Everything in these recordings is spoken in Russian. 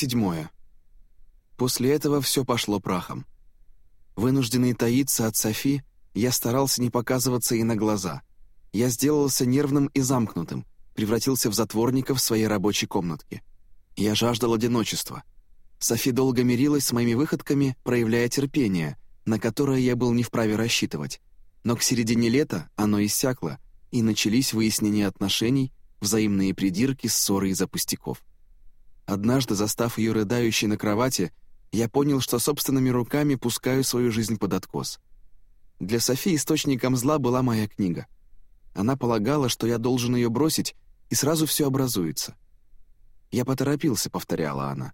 Седьмое. После этого все пошло прахом. Вынужденный таиться от Софи, я старался не показываться и на глаза. Я сделался нервным и замкнутым, превратился в затворника в своей рабочей комнатке. Я жаждал одиночества. Софи долго мирилась с моими выходками, проявляя терпение, на которое я был не вправе рассчитывать. Но к середине лета оно иссякло, и начались выяснения отношений, взаимные придирки, ссоры из-за пустяков. Однажды, застав ее рыдающей на кровати, я понял, что собственными руками пускаю свою жизнь под откос. Для Софи источником зла была моя книга. Она полагала, что я должен ее бросить, и сразу все образуется. «Я поторопился», — повторяла она.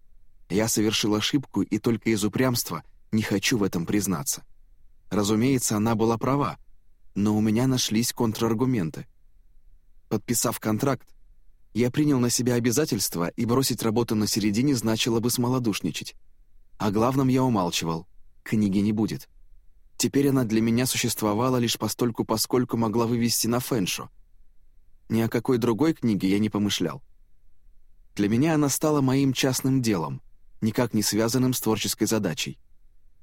«Я совершил ошибку, и только из упрямства не хочу в этом признаться». Разумеется, она была права, но у меня нашлись контраргументы. Подписав контракт, я принял на себя обязательства, и бросить работу на середине значило бы смолодушничать. О главном я умалчивал. Книги не будет. Теперь она для меня существовала лишь постольку, поскольку могла вывести на фэншу. Ни о какой другой книге я не помышлял. Для меня она стала моим частным делом, никак не связанным с творческой задачей.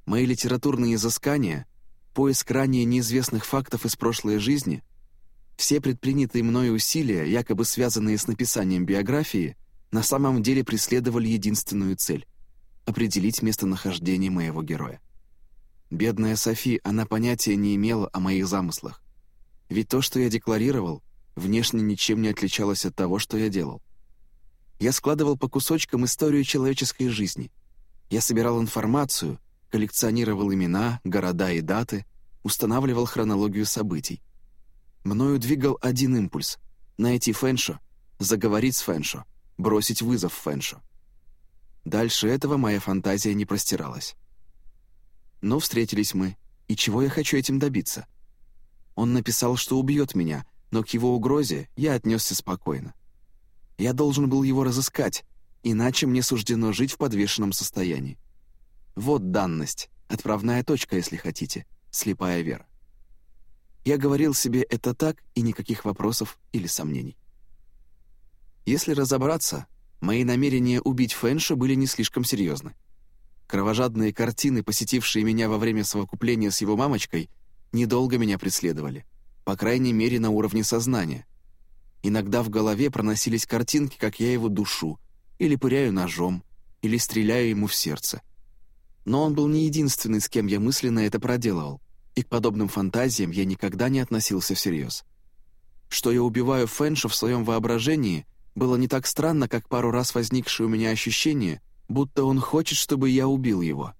Мои литературные изыскания, поиск ранее неизвестных фактов из прошлой жизни, все предпринятые мною усилия, якобы связанные с написанием биографии, на самом деле преследовали единственную цель — определить местонахождение моего героя. Бедная Софи, она понятия не имела о моих замыслах. Ведь то, что я декларировал, внешне ничем не отличалось от того, что я делал. Я складывал по кусочкам историю человеческой жизни. Я собирал информацию, коллекционировал имена, города и даты, устанавливал хронологию событий. Мною двигал один импульс — найти Фэншо, заговорить с Фэншо, бросить вызов Фэншо. Дальше этого моя фантазия не простиралась. Но встретились мы, и чего я хочу этим добиться? Он написал, что убьет меня, но к его угрозе я отнесся спокойно. Я должен был его разыскать, иначе мне суждено жить в подвешенном состоянии. Вот данность, отправная точка, если хотите, слепая вера. Я говорил себе это так, и никаких вопросов или сомнений. Если разобраться, мои намерения убить Фэнша были не слишком серьезны. Кровожадные картины, посетившие меня во время совокупления с его мамочкой, недолго меня преследовали, по крайней мере, на уровне сознания. Иногда в голове проносились картинки, как я его душу, или пыряю ножом, или стреляю ему в сердце. Но он был не единственный, с кем я мысленно это проделывал, и к подобным фантазиям я никогда не относился всерьез. Что я убиваю Фэнша в своем воображении, было не так странно, как пару раз возникшее у меня ощущение, будто он хочет, чтобы я убил его.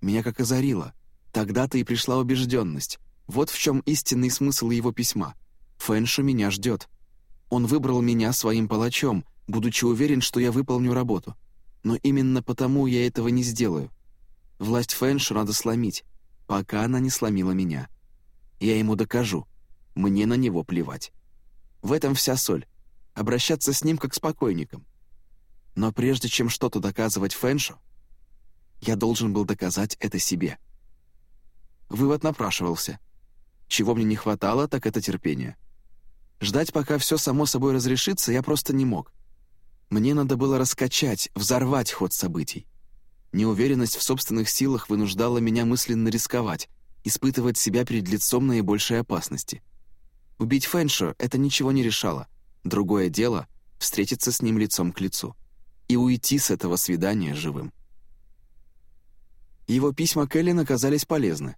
Меня как озарило. Тогда-то и пришла убежденность. Вот в чем истинный смысл его письма. Фэншу меня ждет. Он выбрал меня своим палачом, будучи уверен, что я выполню работу. Но именно потому я этого не сделаю. Власть Фэншу надо сломить, пока она не сломила меня. Я ему докажу. Мне на него плевать. В этом вся соль. Обращаться с ним как с покойником. Но прежде чем что-то доказывать Фэншу, я должен был доказать это себе. Вывод напрашивался. Чего мне не хватало, так это терпения. Ждать, пока все само собой разрешится, я просто не мог. Мне надо было раскачать, взорвать ход событий. Неуверенность в собственных силах вынуждала меня мысленно рисковать, испытывать себя перед лицом наибольшей опасности. Убить Фэншо — это ничего не решало. Другое дело — встретиться с ним лицом к лицу и уйти с этого свидания живым. Его письма Келлин оказались полезны.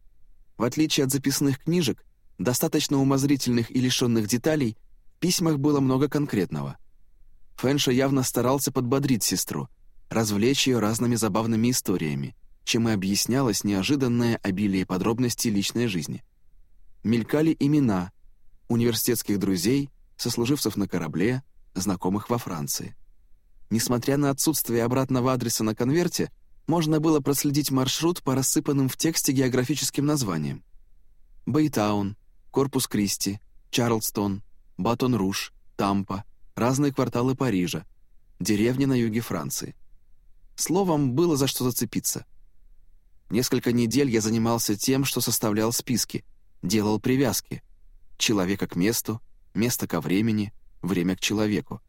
В отличие от записных книжек, достаточно умозрительных и лишенных деталей, в письмах было много конкретного. Фэншо явно старался подбодрить сестру, развлечь ее разными забавными историями, чем и объяснялось неожиданное обилие подробностей личной жизни. Мелькали имена университетских друзей, сослуживцев на корабле, знакомых во Франции. Несмотря на отсутствие обратного адреса на конверте, можно было проследить маршрут по рассыпанным в тексте географическим названиям. Бэйтаун, Корпус Кристи, Чарльстон, Батон-Руш, Тампа, разные кварталы Парижа, деревни на юге Франции. Словом, было за что зацепиться. Несколько недель я занимался тем, что составлял списки, делал привязки. Человека к месту, место ко времени, время к человеку.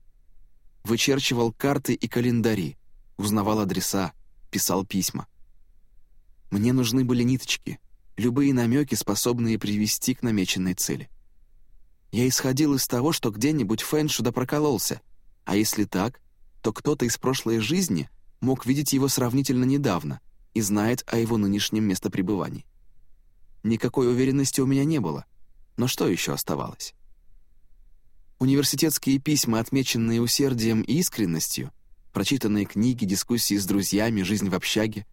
Вычерчивал карты и календари, узнавал адреса, писал письма. Мне нужны были ниточки, любые намеки, способные привести к намеченной цели. Я исходил из того, что где-нибудь Фэншу да прокололся, а если так, то кто-то из прошлой жизни мог видеть его сравнительно недавно и знает о его нынешнем местопребывании. Никакой уверенности у меня не было, но что еще оставалось? Университетские письма, отмеченные усердием и искренностью, прочитанные книги, дискуссии с друзьями, жизнь в общаге,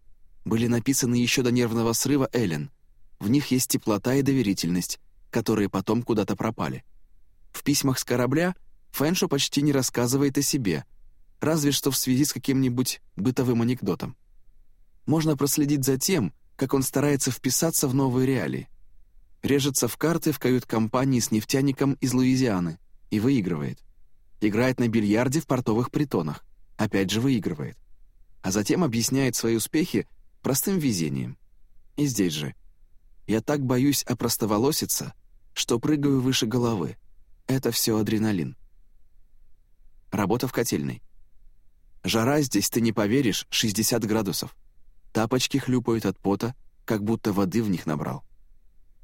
были написаны еще до нервного срыва Эллен. В них есть теплота и доверительность, которые потом куда-то пропали. В письмах с корабля Фэншо почти не рассказывает о себе, разве что в связи с каким-нибудь бытовым анекдотом. Можно проследить за тем, как он старается вписаться в новые реалии. Режется в карты в кают-компании с нефтяником из Луизианы и выигрывает. Играет на бильярде в портовых притонах, опять же выигрывает. А затем объясняет свои успехи простым везением. И здесь же. Я так боюсь опростоволоситься, что прыгаю выше головы. Это все адреналин. Работа в котельной. Жара здесь, ты не поверишь, 60 градусов. Тапочки хлюпают от пота, как будто воды в них набрал.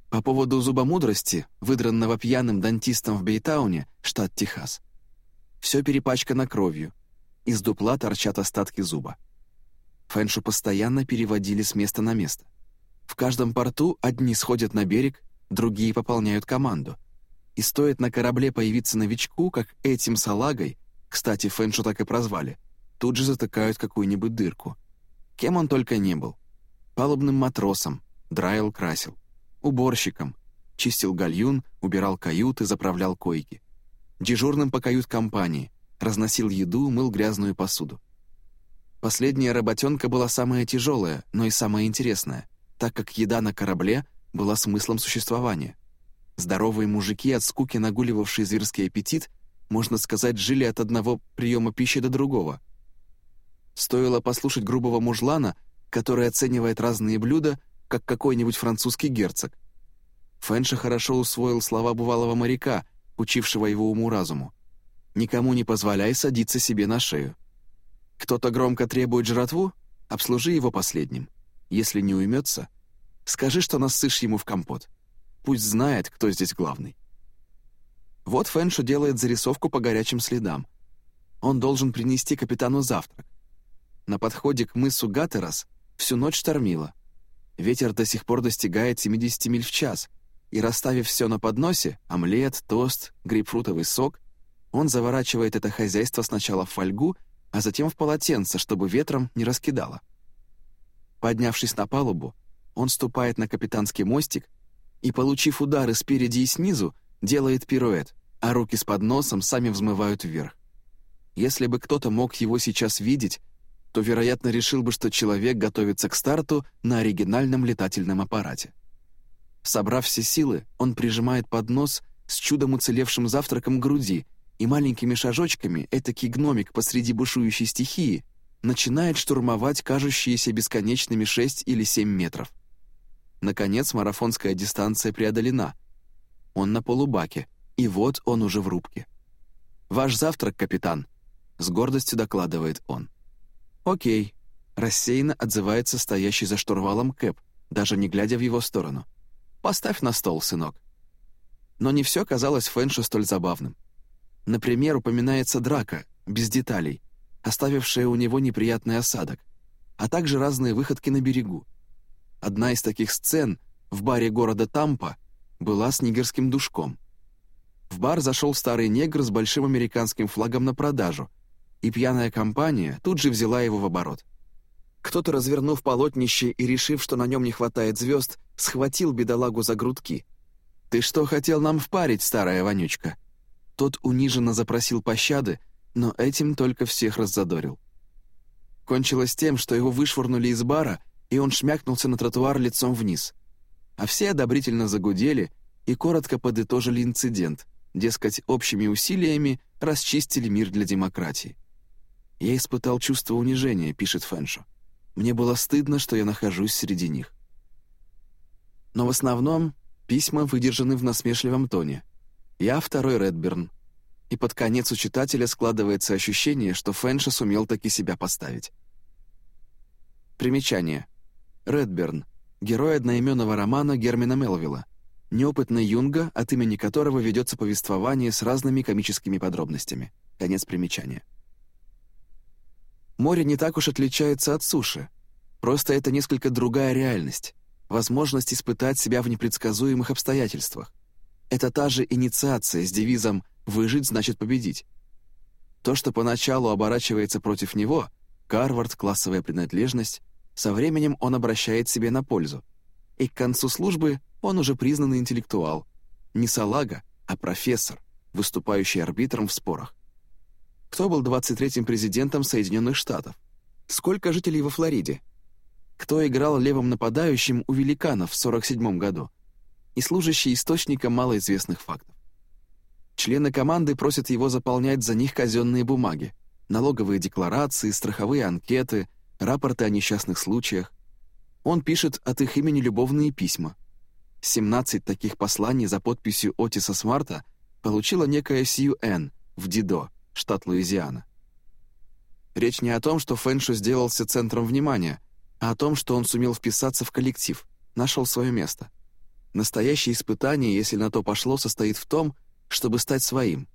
По поводу зубомудрости, выдранного пьяным дантистом в Бейтауне, штат Техас. Все перепачкано кровью. Из дупла торчат остатки зуба. Фэншу постоянно переводили с места на место. В каждом порту одни сходят на берег, другие пополняют команду. И стоит на корабле появиться новичку, как этим салагой, кстати, Фэншу так и прозвали, тут же затыкают какую-нибудь дырку. Кем он только не был. Палубным матросом, драил красил, уборщиком, чистил гальюн, убирал каюты, заправлял койки. Дежурным по кают-компании, разносил еду, мыл грязную посуду. Последняя работенка была самая тяжелая, но и самая интересная, так как еда на корабле была смыслом существования. Здоровые мужики, от скуки нагуливавшие зверский аппетит, можно сказать, жили от одного приема пищи до другого. Стоило послушать грубого мужлана, который оценивает разные блюда, как какой-нибудь французский герцог. Фэнша хорошо усвоил слова бывалого моряка, учившего его уму-разуму. «Никому не позволяй садиться себе на шею». Кто-то громко требует жратву? Обслужи его последним. Если не уймется, скажи, что насышь ему в компот. Пусть знает, кто здесь главный. Вот Фэншу делает зарисовку по горячим следам. Он должен принести капитану завтрак. На подходе к мысу Гатерас всю ночь штормило. Ветер до сих пор достигает 70 миль в час, и расставив все на подносе — омлет, тост, грейпфрутовый сок — он заворачивает это хозяйство сначала в фольгу — а затем в полотенце, чтобы ветром не раскидало. Поднявшись на палубу, он ступает на капитанский мостик и, получив удары спереди и снизу, делает пируэт, а руки с подносом сами взмывают вверх. Если бы кто-то мог его сейчас видеть, то, вероятно, решил бы, что человек готовится к старту на оригинальном летательном аппарате. Собрав все силы, он прижимает поднос с чудом уцелевшим завтраком к груди и маленькими шажочками этакий гномик посреди бушующей стихии начинает штурмовать кажущиеся бесконечными 6 или 7 метров. Наконец марафонская дистанция преодолена. Он на полубаке, и вот он уже в рубке. «Ваш завтрак, капитан», — с гордостью докладывает он. «Окей», — рассеянно отзывается стоящий за штурвалом Кэп, даже не глядя в его сторону. «Поставь на стол, сынок». Но не все казалось Фэншу столь забавным. Например, упоминается драка, без деталей, оставившая у него неприятный осадок, а также разные выходки на берегу. Одна из таких сцен в баре города Тампа была с нигерским душком. В бар зашел старый негр с большим американским флагом на продажу, и пьяная компания тут же взяла его в оборот. Кто-то, развернув полотнище и решив, что на нем не хватает звезд, схватил бедолагу за грудки. «Ты что хотел нам впарить, старая вонючка?» Тот униженно запросил пощады, но этим только всех раззадорил. Кончилось тем, что его вышвырнули из бара, и он шмякнулся на тротуар лицом вниз. А все одобрительно загудели и коротко подытожили инцидент, дескать, общими усилиями расчистили мир для демократии. «Я испытал чувство унижения», — пишет Фэншо. «Мне было стыдно, что я нахожусь среди них». Но в основном письма выдержаны в насмешливом тоне — я второй Редберн. И под конец у читателя складывается ощущение, что Фэнша сумел таки себя поставить. Примечание. Редберн. Герой одноименного романа Гермина Мелвилла. Неопытный Юнга, от имени которого ведется повествование с разными комическими подробностями. Конец примечания. Море не так уж отличается от суши. Просто это несколько другая реальность. Возможность испытать себя в непредсказуемых обстоятельствах. Это та же инициация с девизом «выжить значит победить». То, что поначалу оборачивается против него, Гарвард, классовая принадлежность, со временем он обращает себе на пользу. И к концу службы он уже признанный интеллектуал. Не салага, а профессор, выступающий арбитром в спорах. Кто был 23-м президентом Соединенных Штатов? Сколько жителей во Флориде? Кто играл левым нападающим у великанов в 47 году? И служащий источником малоизвестных фактов. Члены команды просят его заполнять за них казенные бумаги, налоговые декларации, страховые анкеты, рапорты о несчастных случаях. Он пишет от их имени любовные письма. 17 таких посланий за подписью Отиса Смарта получила некая Сью Н. в Дидо, штат Луизиана. Речь не о том, что Фэншу сделался центром внимания, а о том, что он сумел вписаться в коллектив, нашел свое место. Настоящее испытание, если на то пошло, состоит в том, чтобы стать своим.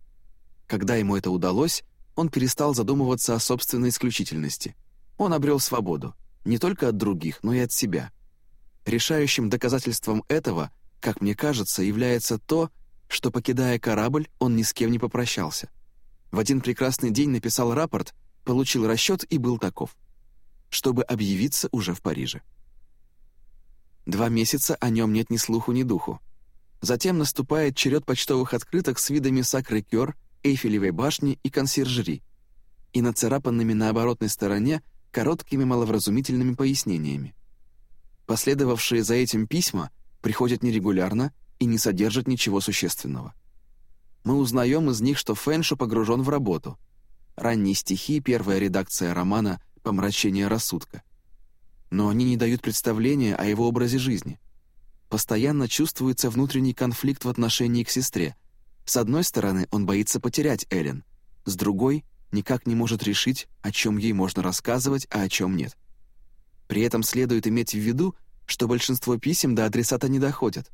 Когда ему это удалось, он перестал задумываться о собственной исключительности. Он обрел свободу, не только от других, но и от себя. Решающим доказательством этого, как мне кажется, является то, что, покидая корабль, он ни с кем не попрощался. В один прекрасный день написал рапорт, получил расчет и был таков, чтобы объявиться уже в Париже. Два месяца о нем нет ни слуху, ни духу. Затем наступает черед почтовых открыток с видами Сакры-Кёр, Эйфелевой башни и консьержери, и нацарапанными на оборотной стороне короткими маловразумительными пояснениями. Последовавшие за этим письма приходят нерегулярно и не содержат ничего существенного. Мы узнаем из них, что Фэншу погружен в работу. Ранние стихи, первая редакция романа «Помрачение рассудка». Но они не дают представления о его образе жизни — Постоянно чувствуется внутренний конфликт в отношении к сестре. С одной стороны, он боится потерять Эллен, с другой — никак не может решить, о чем ей можно рассказывать, а о чем нет. При этом следует иметь в виду, что большинство писем до адресата не доходят.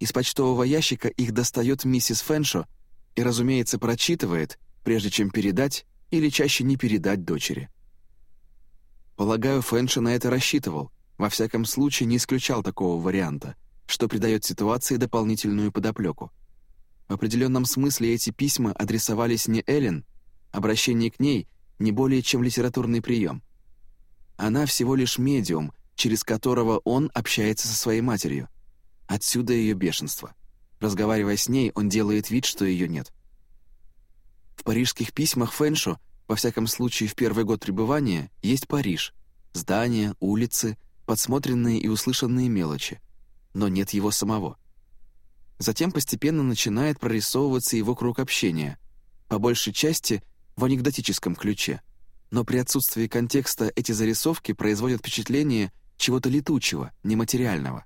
Из почтового ящика их достает миссис Фэншо и, разумеется, прочитывает, прежде чем передать или чаще не передать дочери. Полагаю, Фэншо на это рассчитывал, во всяком случае не исключал такого варианта — что придает ситуации дополнительную подоплеку. В определенном смысле эти письма адресовались не Эллен, обращение к ней не более чем литературный прием. Она всего лишь медиум, через которого он общается со своей матерью. Отсюда ее бешенство. Разговаривая с ней, он делает вид, что ее нет. В парижских письмах Фэншо, во всяком случае в первый год пребывания, есть Париж, здания, улицы, подсмотренные и услышанные мелочи но нет его самого. Затем постепенно начинает прорисовываться его круг общения, по большей части в анекдотическом ключе, но при отсутствии контекста эти зарисовки производят впечатление чего-то летучего, нематериального.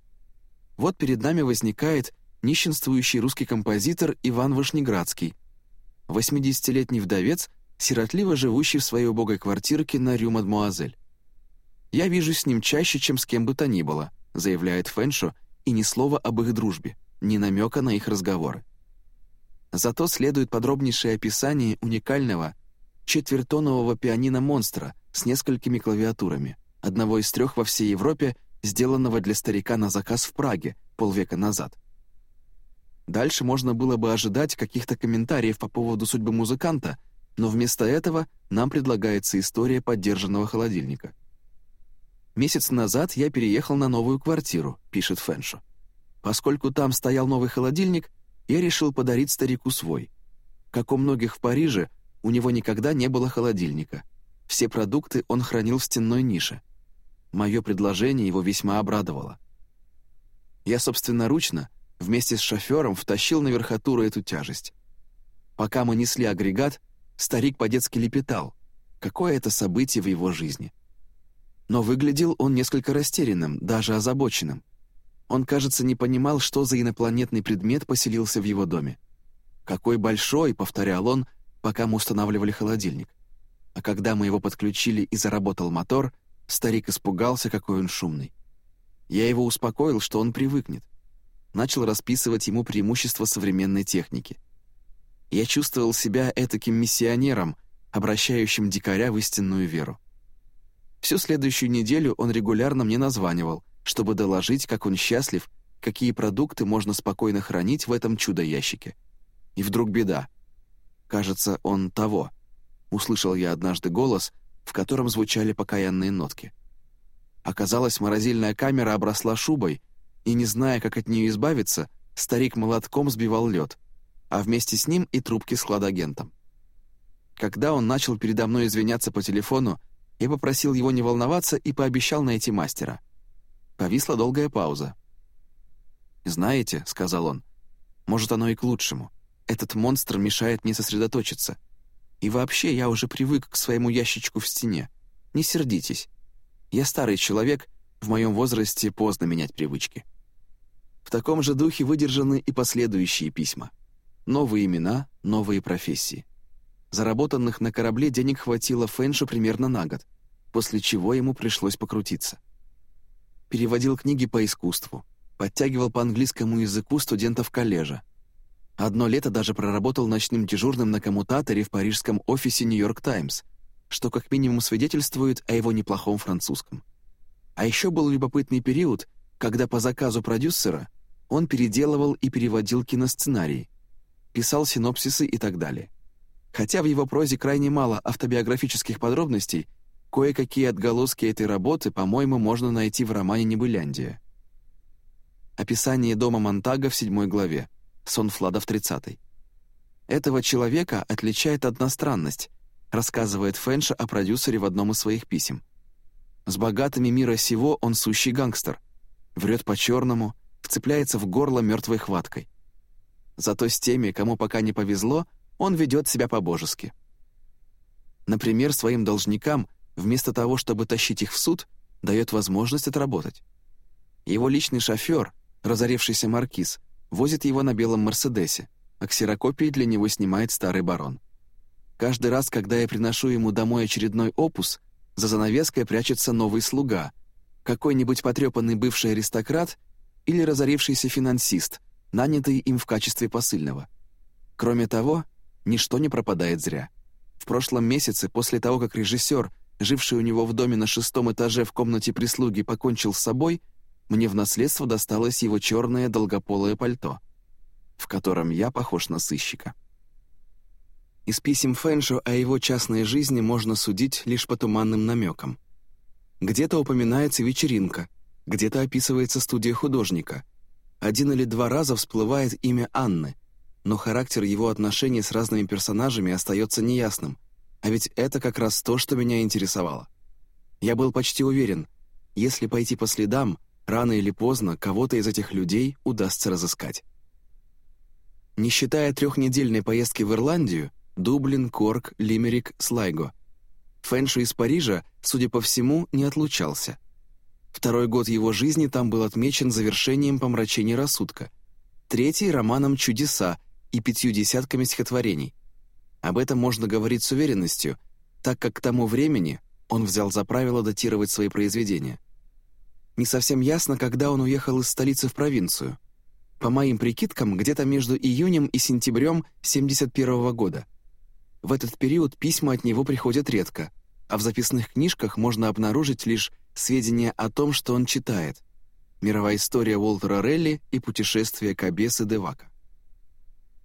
Вот перед нами возникает нищенствующий русский композитор Иван Вышнеградский, 80-летний вдовец, сиротливо живущий в своей убогой квартирке на Рю-Мадмуазель. «Я вижу с ним чаще, чем с кем бы то ни было», заявляет Фэншо, и ни слова об их дружбе, ни намека на их разговоры. Зато следует подробнейшее описание уникального четвертонового пианино-монстра с несколькими клавиатурами, одного из трех во всей Европе, сделанного для старика на заказ в Праге полвека назад. Дальше можно было бы ожидать каких-то комментариев по поводу судьбы музыканта, но вместо этого нам предлагается история поддержанного холодильника — «Месяц назад я переехал на новую квартиру», — пишет Фэншо. «Поскольку там стоял новый холодильник, я решил подарить старику свой. Как у многих в Париже, у него никогда не было холодильника. Все продукты он хранил в стенной нише. Мое предложение его весьма обрадовало. Я собственноручно, вместе с шофером, втащил на верхотуру эту тяжесть. Пока мы несли агрегат, старик по-детски лепетал. Какое это событие в его жизни — но выглядел он несколько растерянным, даже озабоченным. Он, кажется, не понимал, что за инопланетный предмет поселился в его доме. «Какой большой!» — повторял он, пока мы устанавливали холодильник. А когда мы его подключили и заработал мотор, Старик испугался, какой он шумный. Я его успокоил, что он привыкнет. Начал расписывать ему преимущества современной техники. Я чувствовал себя этаким миссионером, обращающим дикаря в истинную веру. Всю следующую неделю он регулярно мне названивал, чтобы доложить, как он счастлив, какие продукты можно спокойно хранить в этом чудо-ящике. И вдруг беда. Кажется, он того. Услышал я однажды голос, в котором звучали покаянные нотки. Оказалось, морозильная камера обросла шубой, и, не зная, как от нее избавиться, старик молотком сбивал лед, а вместе с ним и трубки с хладагентом. Когда он начал передо мной извиняться по телефону, я попросил его не волноваться и пообещал найти мастера. Повисла долгая пауза. «Знаете», — сказал он, — «может, оно и к лучшему. Этот монстр мешает мне сосредоточиться. И вообще, я уже привык к своему ящичку в стене. Не сердитесь. Я старый человек, в моем возрасте поздно менять привычки». В таком же духе выдержаны и последующие письма. Новые имена, новые профессии. Заработанных на корабле денег хватило Фэншу примерно на год после чего ему пришлось покрутиться. Переводил книги по искусству, подтягивал по английскому языку студентов коллежа. Одно лето даже проработал ночным дежурным на коммутаторе в парижском офисе «Нью-Йорк Таймс», что как минимум свидетельствует о его неплохом французском. А еще был любопытный период, когда по заказу продюсера он переделывал и переводил киносценарии, писал синопсисы и так далее. Хотя в его прозе крайне мало автобиографических подробностей, Кое-какие отголоски этой работы, по-моему, можно найти в романе «Небыляндия». Описание дома Монтага в седьмой главе, сон Флада в тридцатой. Этого человека отличает одна странность, рассказывает Фэнша о продюсере в одном из своих писем. С богатыми мира сего он сущий гангстер, врет по-черному, вцепляется в горло мертвой хваткой. Зато с теми, кому пока не повезло, он ведет себя по-божески. Например, своим должникам – вместо того, чтобы тащить их в суд, дает возможность отработать. Его личный шофер, разоревшийся маркиз, возит его на белом «Мерседесе», а ксерокопии для него снимает старый барон. Каждый раз, когда я приношу ему домой очередной опус, за занавеской прячется новый слуга, какой-нибудь потрепанный бывший аристократ или разорившийся финансист, нанятый им в качестве посыльного. Кроме того, ничто не пропадает зря. В прошлом месяце, после того, как режиссер живший у него в доме на шестом этаже в комнате прислуги, покончил с собой, мне в наследство досталось его черное долгополое пальто, в котором я похож на сыщика. Из писем Фэншо о его частной жизни можно судить лишь по туманным намекам. Где-то упоминается вечеринка, где-то описывается студия художника. Один или два раза всплывает имя Анны, но характер его отношений с разными персонажами остается неясным — а ведь это как раз то, что меня интересовало. Я был почти уверен, если пойти по следам, рано или поздно кого-то из этих людей удастся разыскать. Не считая трехнедельной поездки в Ирландию, Дублин, Корк, Лимерик, Слайго. Фэншу из Парижа, судя по всему, не отлучался. Второй год его жизни там был отмечен завершением помрачения рассудка, третий — романом «Чудеса» и пятью десятками стихотворений, об этом можно говорить с уверенностью, так как к тому времени он взял за правило датировать свои произведения. Не совсем ясно, когда он уехал из столицы в провинцию. По моим прикидкам, где-то между июнем и сентябрем 71 -го года. В этот период письма от него приходят редко, а в записных книжках можно обнаружить лишь сведения о том, что он читает. Мировая история Уолтера Релли и путешествие Кабесы Девака.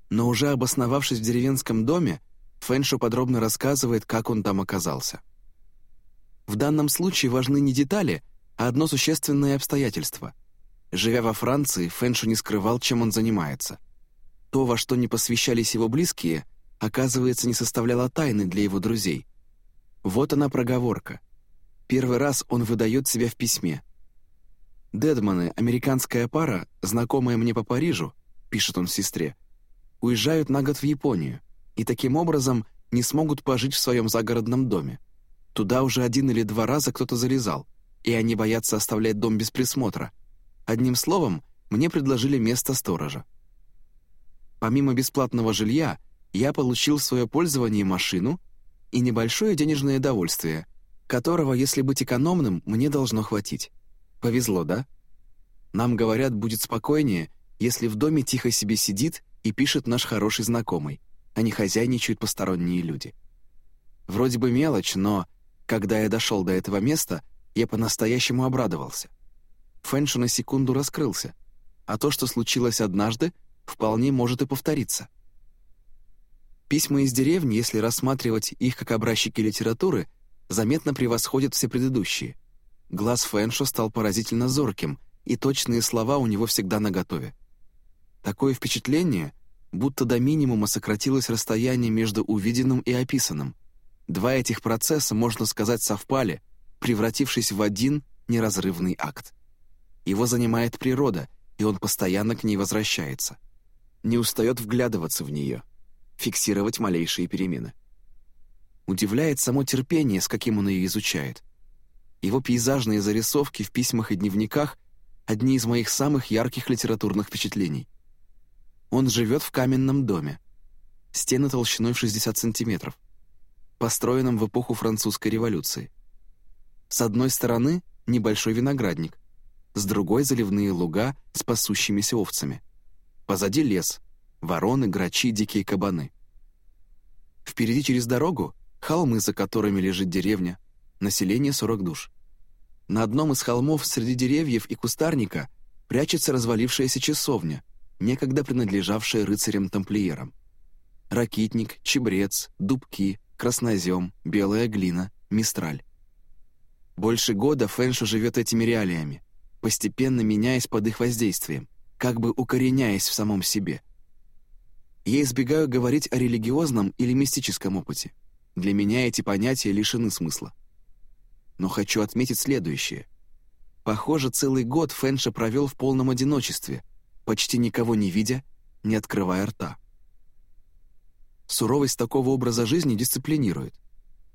Но уже обосновавшись в деревенском доме, Фэншо подробно рассказывает, как он там оказался. В данном случае важны не детали, а одно существенное обстоятельство. Живя во Франции, Фэншо не скрывал, чем он занимается. То, во что не посвящались его близкие, оказывается, не составляло тайны для его друзей. Вот она проговорка. Первый раз он выдает себя в письме. «Дедманы, американская пара, знакомая мне по Парижу», — пишет он сестре, — «уезжают на год в Японию и таким образом не смогут пожить в своем загородном доме. Туда уже один или два раза кто-то залезал, и они боятся оставлять дом без присмотра. Одним словом, мне предложили место сторожа. Помимо бесплатного жилья, я получил в свое пользование машину и небольшое денежное довольствие, которого, если быть экономным, мне должно хватить. Повезло, да? Нам говорят, будет спокойнее, если в доме тихо себе сидит и пишет наш хороший знакомый, а не хозяйничают посторонние люди. Вроде бы мелочь, но, когда я дошел до этого места, я по-настоящему обрадовался. Фэншу на секунду раскрылся, а то, что случилось однажды, вполне может и повториться. Письма из деревни, если рассматривать их как образчики литературы, заметно превосходят все предыдущие. Глаз Фэншо стал поразительно зорким, и точные слова у него всегда наготове. Такое впечатление, будто до минимума сократилось расстояние между увиденным и описанным. Два этих процесса, можно сказать, совпали, превратившись в один неразрывный акт. Его занимает природа, и он постоянно к ней возвращается. Не устает вглядываться в нее, фиксировать малейшие перемены. Удивляет само терпение, с каким он ее изучает. Его пейзажные зарисовки в письмах и дневниках — одни из моих самых ярких литературных впечатлений. Он живет в каменном доме. Стены толщиной в 60 сантиметров, построенном в эпоху французской революции. С одной стороны — небольшой виноградник, с другой — заливные луга с пасущимися овцами. Позади лес, вороны, грачи, дикие кабаны. Впереди через дорогу — холмы, за которыми лежит деревня, население 40 душ. На одном из холмов среди деревьев и кустарника прячется развалившаяся часовня, некогда принадлежавшая рыцарям-тамплиерам. Ракитник, чебрец, дубки, краснозем, белая глина, мистраль. Больше года Фэншу живет этими реалиями, постепенно меняясь под их воздействием, как бы укореняясь в самом себе. Я избегаю говорить о религиозном или мистическом опыте. Для меня эти понятия лишены смысла. Но хочу отметить следующее. Похоже, целый год Фэнша провел в полном одиночестве, почти никого не видя, не открывая рта. Суровость такого образа жизни дисциплинирует.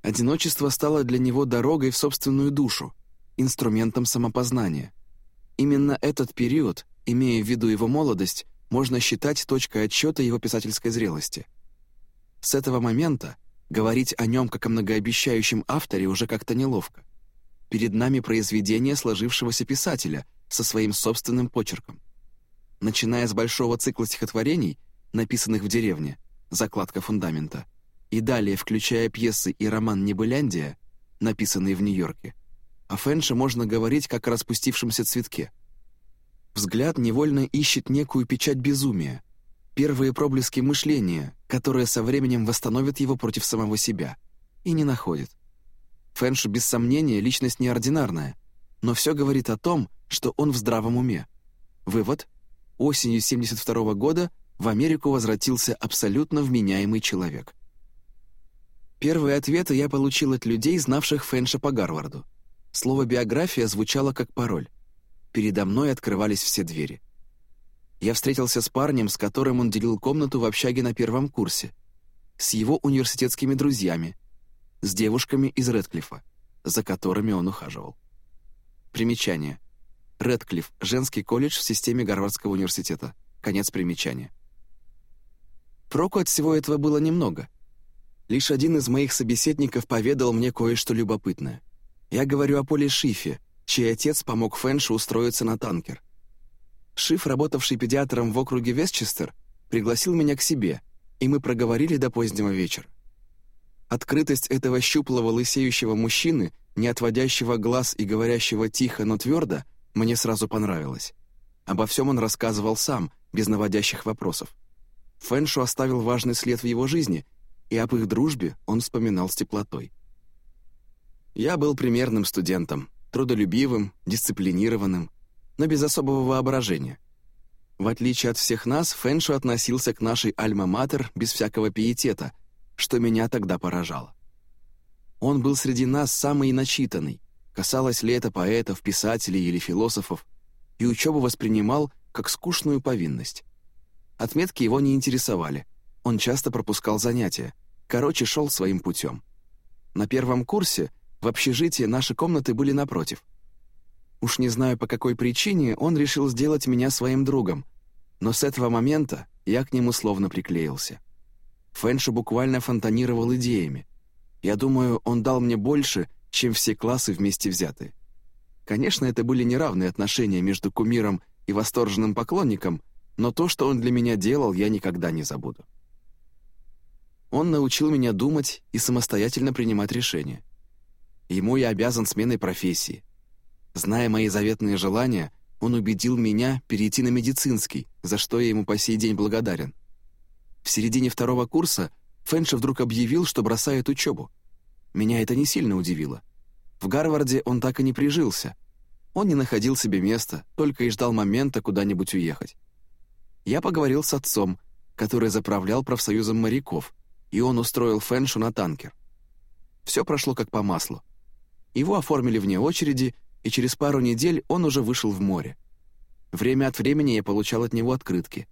Одиночество стало для него дорогой в собственную душу, инструментом самопознания. Именно этот период, имея в виду его молодость, можно считать точкой отсчета его писательской зрелости. С этого момента говорить о нем как о многообещающем авторе уже как-то неловко. Перед нами произведение сложившегося писателя со своим собственным почерком. Начиная с большого цикла стихотворений, написанных в деревне, закладка фундамента, и далее, включая пьесы и роман «Небыляндия», написанный в Нью-Йорке, о Фэнше можно говорить как о распустившемся цветке. Взгляд невольно ищет некую печать безумия, первые проблески мышления, которые со временем восстановят его против самого себя, и не находит. Фэнш, без сомнения, личность неординарная, но все говорит о том, что он в здравом уме. Вывод — осенью 72 -го года в Америку возвратился абсолютно вменяемый человек. Первые ответы я получил от людей, знавших Фэнша по Гарварду. Слово «биография» звучало как пароль. Передо мной открывались все двери. Я встретился с парнем, с которым он делил комнату в общаге на первом курсе, с его университетскими друзьями, с девушками из Редклифа, за которыми он ухаживал. Примечание. Редклифф — женский колледж в системе Гарвардского университета. Конец примечания. Проку от всего этого было немного. Лишь один из моих собеседников поведал мне кое-что любопытное — я говорю о Поле Шифе, чей отец помог Фэншу устроиться на танкер. Шиф, работавший педиатром в округе Вестчестер, пригласил меня к себе, и мы проговорили до позднего вечера. Открытость этого щуплого лысеющего мужчины, не отводящего глаз и говорящего тихо, но твердо, мне сразу понравилась. Обо всем он рассказывал сам, без наводящих вопросов. Фэншу оставил важный след в его жизни, и об их дружбе он вспоминал с теплотой. Я был примерным студентом, трудолюбивым, дисциплинированным, но без особого воображения. В отличие от всех нас, Фэншу относился к нашей альма-матер без всякого пиетета, что меня тогда поражало. Он был среди нас самый начитанный, касалось ли это поэтов, писателей или философов, и учебу воспринимал как скучную повинность. Отметки его не интересовали, он часто пропускал занятия, короче, шел своим путем. На первом курсе — в общежитии наши комнаты были напротив. Уж не знаю, по какой причине он решил сделать меня своим другом, но с этого момента я к нему словно приклеился. Фэнши буквально фонтанировал идеями. Я думаю, он дал мне больше, чем все классы вместе взятые. Конечно, это были неравные отношения между кумиром и восторженным поклонником, но то, что он для меня делал, я никогда не забуду. Он научил меня думать и самостоятельно принимать решения. Ему я обязан сменой профессии. Зная мои заветные желания, он убедил меня перейти на медицинский, за что я ему по сей день благодарен. В середине второго курса Фэнши вдруг объявил, что бросает учебу. Меня это не сильно удивило. В Гарварде он так и не прижился. Он не находил себе места, только и ждал момента куда-нибудь уехать. Я поговорил с отцом, который заправлял профсоюзом моряков, и он устроил Фэншу на танкер. Все прошло как по маслу. Его оформили вне очереди, и через пару недель он уже вышел в море. Время от времени я получал от него открытки.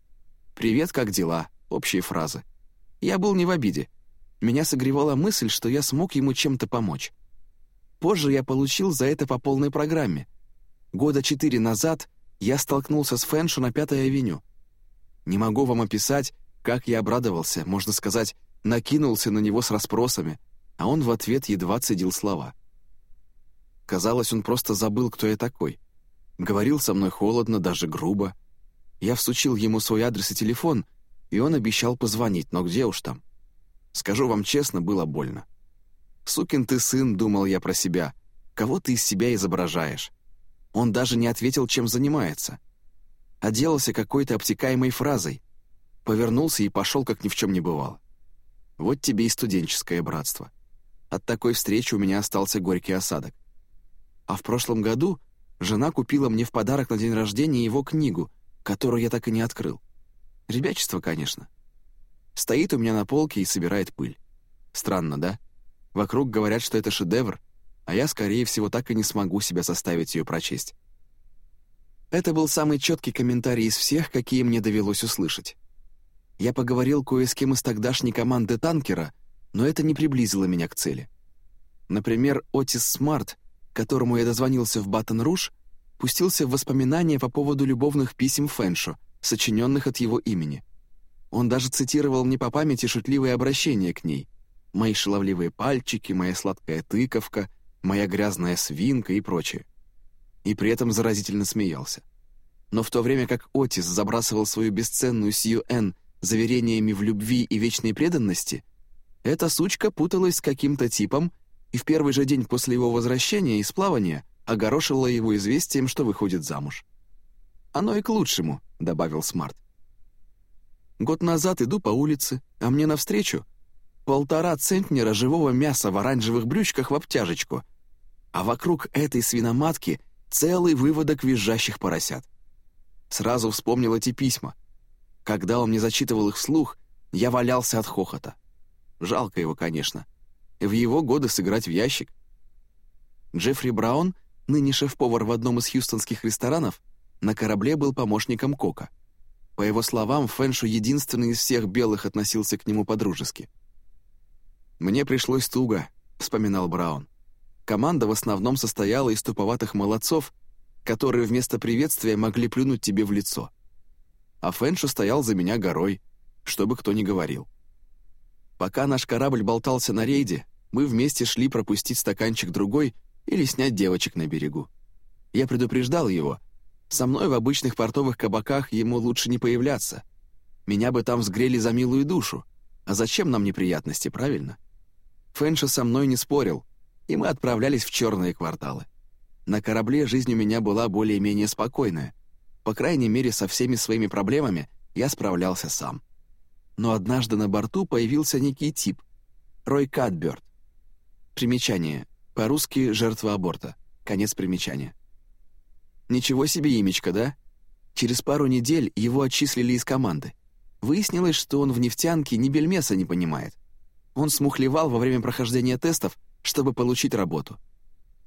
«Привет, как дела?» — общие фразы. Я был не в обиде. Меня согревала мысль, что я смог ему чем-то помочь. Позже я получил за это по полной программе. Года четыре назад я столкнулся с Фэншу на Пятой авеню. Не могу вам описать, как я обрадовался, можно сказать, накинулся на него с расспросами, а он в ответ едва цедил слова. Казалось, он просто забыл, кто я такой. Говорил со мной холодно, даже грубо. Я всучил ему свой адрес и телефон, и он обещал позвонить, но где уж там. Скажу вам честно, было больно. «Сукин ты сын», — думал я про себя. «Кого ты из себя изображаешь?» Он даже не ответил, чем занимается. Оделался какой-то обтекаемой фразой. Повернулся и пошел, как ни в чем не бывало. Вот тебе и студенческое братство. От такой встречи у меня остался горький осадок. А в прошлом году жена купила мне в подарок на день рождения его книгу, которую я так и не открыл. Ребячество, конечно. Стоит у меня на полке и собирает пыль. Странно, да? Вокруг говорят, что это шедевр, а я, скорее всего, так и не смогу себя заставить ее прочесть. Это был самый четкий комментарий из всех, какие мне довелось услышать. Я поговорил кое с кем из тогдашней команды танкера, но это не приблизило меня к цели. Например, Отис Смарт, которому я дозвонился в Баттон-Руж, пустился в воспоминания по поводу любовных писем Фэншо, сочиненных от его имени. Он даже цитировал мне по памяти шутливые обращения к ней. «Мои шаловливые пальчики», «Моя сладкая тыковка», «Моя грязная свинка» и прочее. И при этом заразительно смеялся. Но в то время как Отис забрасывал свою бесценную Сью Н заверениями в любви и вечной преданности, эта сучка путалась с каким-то типом и в первый же день после его возвращения из плавания огорошила его известием, что выходит замуж. «Оно и к лучшему», — добавил Смарт. Год назад иду по улице, а мне навстречу полтора центнера живого мяса в оранжевых брючках в обтяжечку, а вокруг этой свиноматки целый выводок визжащих поросят. Сразу вспомнил эти письма, когда он мне зачитывал их вслух, я валялся от хохота. Жалко его, конечно. В его годы сыграть в ящик. Джеффри Браун, ныне шеф-повар в одном из хьюстонских ресторанов, на корабле был помощником Кока. По его словам, Фэншу единственный из всех белых относился к нему подружески. «Мне пришлось туго», — вспоминал Браун. «Команда в основном состояла из туповатых молодцов, которые вместо приветствия могли плюнуть тебе в лицо а Фэншу стоял за меня горой, что бы кто ни говорил. Пока наш корабль болтался на рейде, мы вместе шли пропустить стаканчик другой или снять девочек на берегу. Я предупреждал его. Со мной в обычных портовых кабаках ему лучше не появляться. Меня бы там сгрели за милую душу. А зачем нам неприятности, правильно? Фэнша со мной не спорил, и мы отправлялись в черные кварталы. На корабле жизнь у меня была более-менее спокойная. По крайней мере, со всеми своими проблемами я справлялся сам. Но однажды на борту появился некий тип — Рой Катберт. Примечание. По-русски «жертва аборта». Конец примечания. Ничего себе имечко, да? Через пару недель его отчислили из команды. Выяснилось, что он в нефтянке ни бельмеса не понимает. Он смухлевал во время прохождения тестов, чтобы получить работу.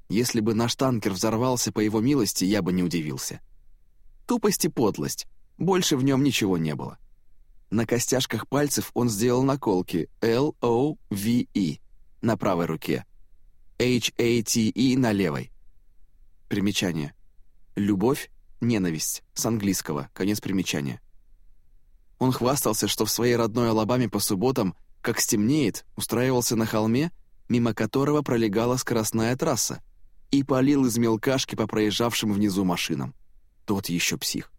Если бы наш танкер взорвался по его милости, я бы не удивился. Тупость и подлость. Больше в нем ничего не было. На костяшках пальцев он сделал наколки L-O-V-E на правой руке, H-A-T-E на левой. Примечание. Любовь, ненависть, с английского, конец примечания. Он хвастался, что в своей родной Алабаме по субботам, как стемнеет, устраивался на холме, мимо которого пролегала скоростная трасса, и полил из мелкашки по проезжавшим внизу машинам. Тот еще псих.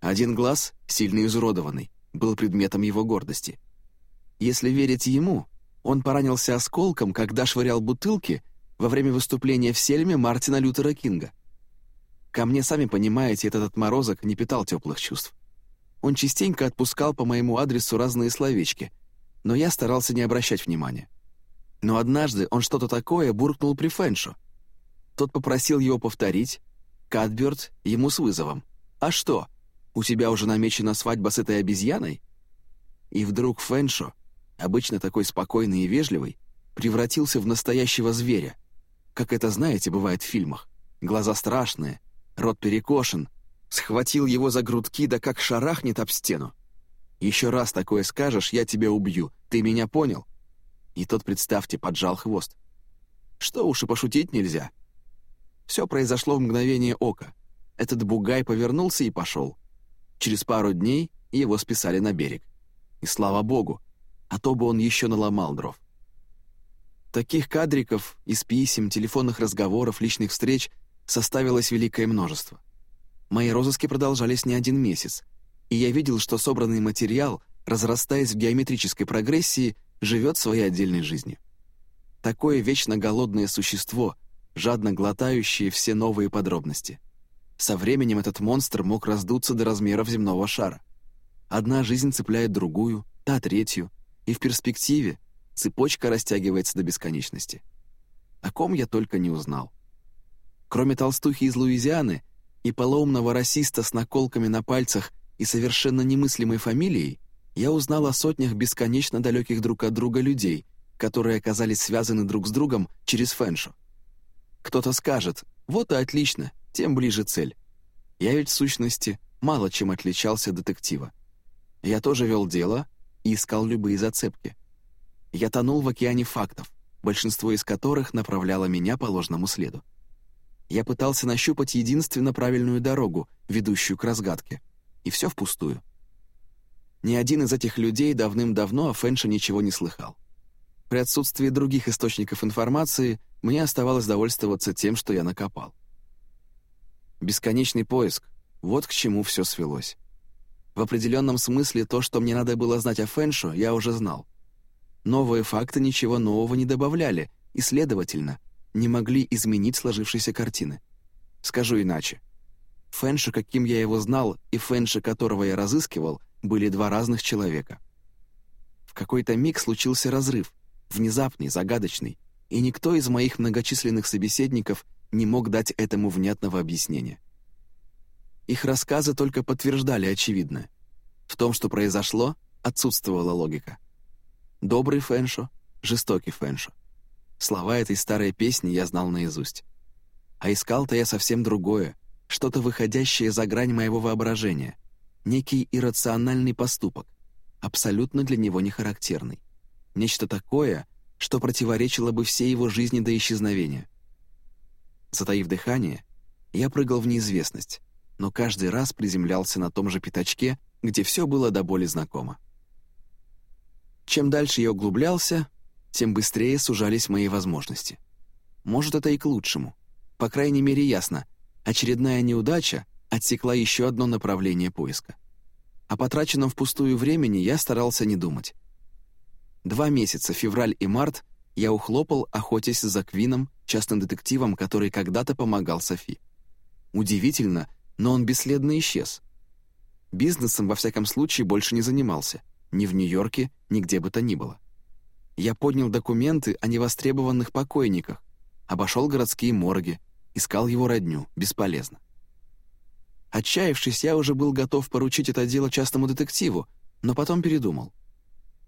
Один глаз, сильно изуродованный, был предметом его гордости. Если верить ему, он поранился осколком, когда швырял бутылки во время выступления в Сельме Мартина Лютера Кинга. Ко мне, сами понимаете, этот отморозок не питал теплых чувств. Он частенько отпускал по моему адресу разные словечки, но я старался не обращать внимания. Но однажды он что-то такое буркнул при Фэншу. Тот попросил его повторить. Катберт ему с вызовом. «А что, у тебя уже намечена свадьба с этой обезьяной?» И вдруг Фэншо, обычно такой спокойный и вежливый, превратился в настоящего зверя. Как это, знаете, бывает в фильмах. Глаза страшные, рот перекошен, схватил его за грудки, да как шарахнет об стену. «Еще раз такое скажешь, я тебя убью. Ты меня понял?» И тот, представьте, поджал хвост. Что уж и пошутить нельзя. Все произошло в мгновение ока. Этот бугай повернулся и пошел. Через пару дней его списали на берег. И слава богу, а то бы он еще наломал дров. Таких кадриков из писем, телефонных разговоров, личных встреч составилось великое множество. Мои розыски продолжались не один месяц, и я видел, что собранный материал, разрастаясь в геометрической прогрессии, живет своей отдельной жизнью. Такое вечно голодное существо, жадно глотающее все новые подробности. Со временем этот монстр мог раздуться до размеров земного шара. Одна жизнь цепляет другую, та третью, и в перспективе цепочка растягивается до бесконечности. О ком я только не узнал. Кроме толстухи из Луизианы и полоумного расиста с наколками на пальцах и совершенно немыслимой фамилией, я узнал о сотнях бесконечно далеких друг от друга людей, которые оказались связаны друг с другом через фэншу. Кто-то скажет, вот и отлично, тем ближе цель. Я ведь в сущности мало чем отличался от детектива. Я тоже вел дело и искал любые зацепки. Я тонул в океане фактов, большинство из которых направляло меня по ложному следу я пытался нащупать единственно правильную дорогу, ведущую к разгадке. И все впустую. Ни один из этих людей давным-давно о Фэнше ничего не слыхал. При отсутствии других источников информации мне оставалось довольствоваться тем, что я накопал. Бесконечный поиск — вот к чему все свелось. В определенном смысле то, что мне надо было знать о Фэншу, я уже знал. Новые факты ничего нового не добавляли, и, следовательно, не могли изменить сложившейся картины. Скажу иначе. Фэнши, каким я его знал, и Фэнши, которого я разыскивал, были два разных человека. В какой-то миг случился разрыв, внезапный, загадочный, и никто из моих многочисленных собеседников не мог дать этому внятного объяснения. Их рассказы только подтверждали очевидное. В том, что произошло, отсутствовала логика. Добрый Фэншо, жестокий Фэншо. Слова этой старой песни я знал наизусть. А искал-то я совсем другое, что-то выходящее за грань моего воображения, некий иррациональный поступок, абсолютно для него не характерный. Нечто такое, что противоречило бы всей его жизни до исчезновения. Затаив дыхание, я прыгал в неизвестность, но каждый раз приземлялся на том же пятачке, где все было до боли знакомо. Чем дальше я углублялся, тем быстрее сужались мои возможности. Может, это и к лучшему. По крайней мере, ясно. Очередная неудача отсекла еще одно направление поиска. О потраченном впустую времени я старался не думать. Два месяца, февраль и март, я ухлопал, охотясь за Квином, частным детективом, который когда-то помогал Софи. Удивительно, но он бесследно исчез. Бизнесом, во всяком случае, больше не занимался. Ни в Нью-Йорке, ни где бы то ни было. Я поднял документы о невостребованных покойниках, обошел городские морги, искал его родню, бесполезно. Отчаявшись, я уже был готов поручить это дело частному детективу, но потом передумал.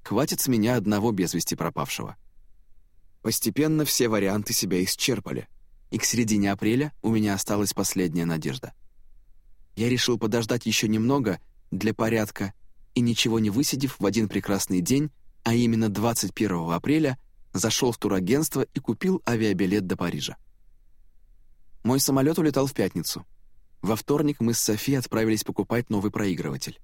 Хватит с меня одного без вести пропавшего. Постепенно все варианты себя исчерпали, и к середине апреля у меня осталась последняя надежда. Я решил подождать еще немного для порядка и, ничего не высидев, в один прекрасный день а именно 21 апреля, зашел в турагентство и купил авиабилет до Парижа. Мой самолет улетал в пятницу. Во вторник мы с Софи отправились покупать новый проигрыватель.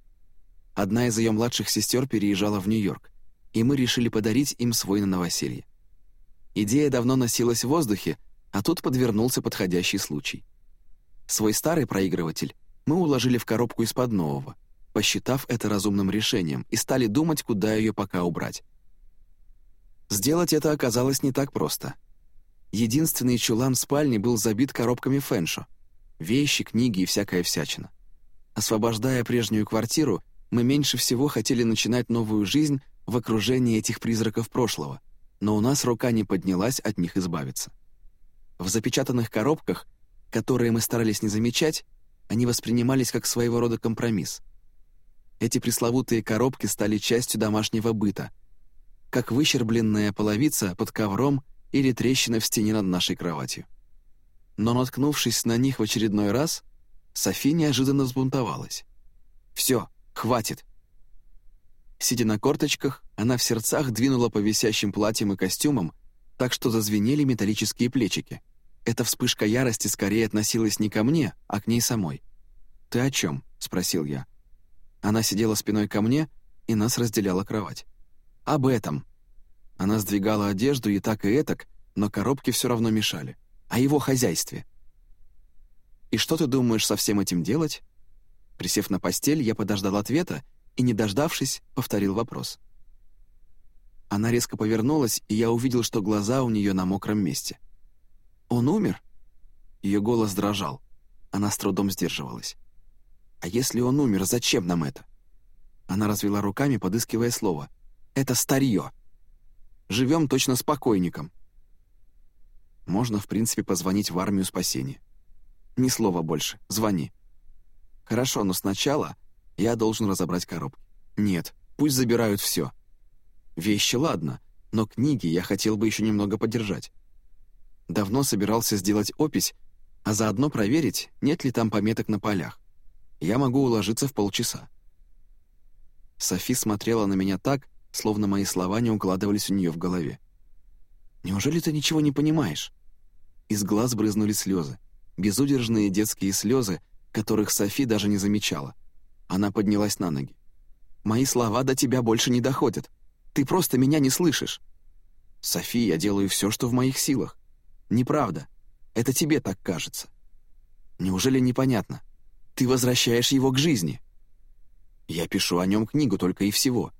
Одна из ее младших сестер переезжала в Нью-Йорк, и мы решили подарить им свой на новоселье. Идея давно носилась в воздухе, а тут подвернулся подходящий случай. Свой старый проигрыватель мы уложили в коробку из-под нового, посчитав это разумным решением, и стали думать, куда ее пока убрать. Сделать это оказалось не так просто. Единственный чулан в спальне был забит коробками фэншо. Вещи, книги и всякая всячина. Освобождая прежнюю квартиру, мы меньше всего хотели начинать новую жизнь в окружении этих призраков прошлого, но у нас рука не поднялась от них избавиться. В запечатанных коробках, которые мы старались не замечать, они воспринимались как своего рода компромисс. Эти пресловутые коробки стали частью домашнего быта, как выщербленная половица под ковром или трещина в стене над нашей кроватью. Но наткнувшись на них в очередной раз, Софи неожиданно взбунтовалась. «Все, хватит!» Сидя на корточках, она в сердцах двинула по висящим платьям и костюмам, так что зазвенели металлические плечики. Эта вспышка ярости скорее относилась не ко мне, а к ней самой. «Ты о чем?» — спросил я. Она сидела спиной ко мне, и нас разделяла кровать. «Об этом». Она сдвигала одежду и так, и этак, но коробки все равно мешали. О его хозяйстве. «И что ты думаешь со всем этим делать?» Присев на постель, я подождал ответа и, не дождавшись, повторил вопрос. Она резко повернулась, и я увидел, что глаза у нее на мокром месте. «Он умер?» Ее голос дрожал. Она с трудом сдерживалась. «А если он умер, зачем нам это?» Она развела руками, подыскивая слово. «Это старье. Живем точно с покойником». Можно, в принципе, позвонить в армию спасения. Ни слова больше. Звони. Хорошо, но сначала я должен разобрать коробки. Нет, пусть забирают все. Вещи, ладно, но книги я хотел бы еще немного подержать. Давно собирался сделать опись, а заодно проверить, нет ли там пометок на полях. Я могу уложиться в полчаса. Софи смотрела на меня так, словно мои слова не укладывались у нее в голове. «Неужели ты ничего не понимаешь?» Из глаз брызнули слезы безудержные детские слезы, которых Софи даже не замечала. Она поднялась на ноги. «Мои слова до тебя больше не доходят. Ты просто меня не слышишь». «Софи, я делаю все, что в моих силах». «Неправда. Это тебе так кажется». «Неужели непонятно? Ты возвращаешь его к жизни». «Я пишу о нем книгу только и всего.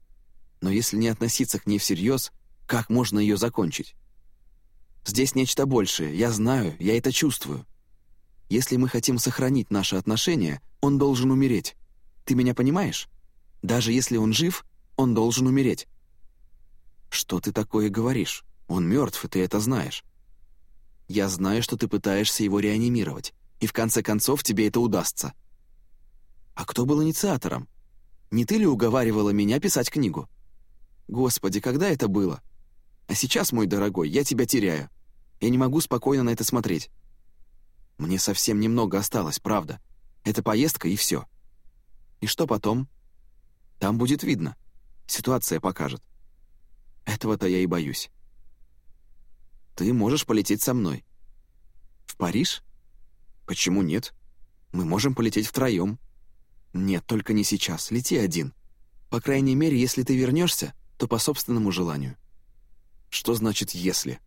Но если не относиться к ней всерьез, как можно ее закончить?» «Здесь нечто большее, я знаю, я это чувствую. Если мы хотим сохранить наши отношения, он должен умереть. Ты меня понимаешь? Даже если он жив, он должен умереть». «Что ты такое говоришь? Он мертв, и ты это знаешь». «Я знаю, что ты пытаешься его реанимировать, и в конце концов тебе это удастся». «А кто был инициатором? Не ты ли уговаривала меня писать книгу?» «Господи, когда это было? А сейчас, мой дорогой, я тебя теряю. Я не могу спокойно на это смотреть. Мне совсем немного осталось, правда. Это поездка и все. И что потом? Там будет видно. Ситуация покажет. Этого-то я и боюсь. Ты можешь полететь со мной. В Париж? Почему нет? Мы можем полететь втроем. Нет, только не сейчас. Лети один. По крайней мере, если ты вернешься, то по собственному желанию. Что значит «если»?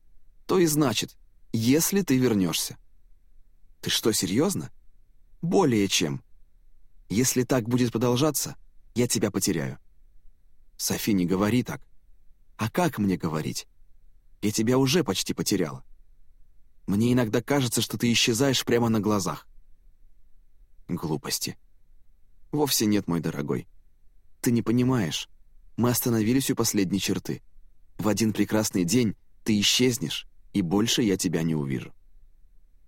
То и значит, если ты вернешься. Ты что, серьезно? Более чем. Если так будет продолжаться, я тебя потеряю. Софи, не говори так. А как мне говорить? Я тебя уже почти потеряла. Мне иногда кажется, что ты исчезаешь прямо на глазах. Глупости. Вовсе нет, мой дорогой. Ты не понимаешь. Мы остановились у последней черты. В один прекрасный день ты исчезнешь, и больше я тебя не увижу.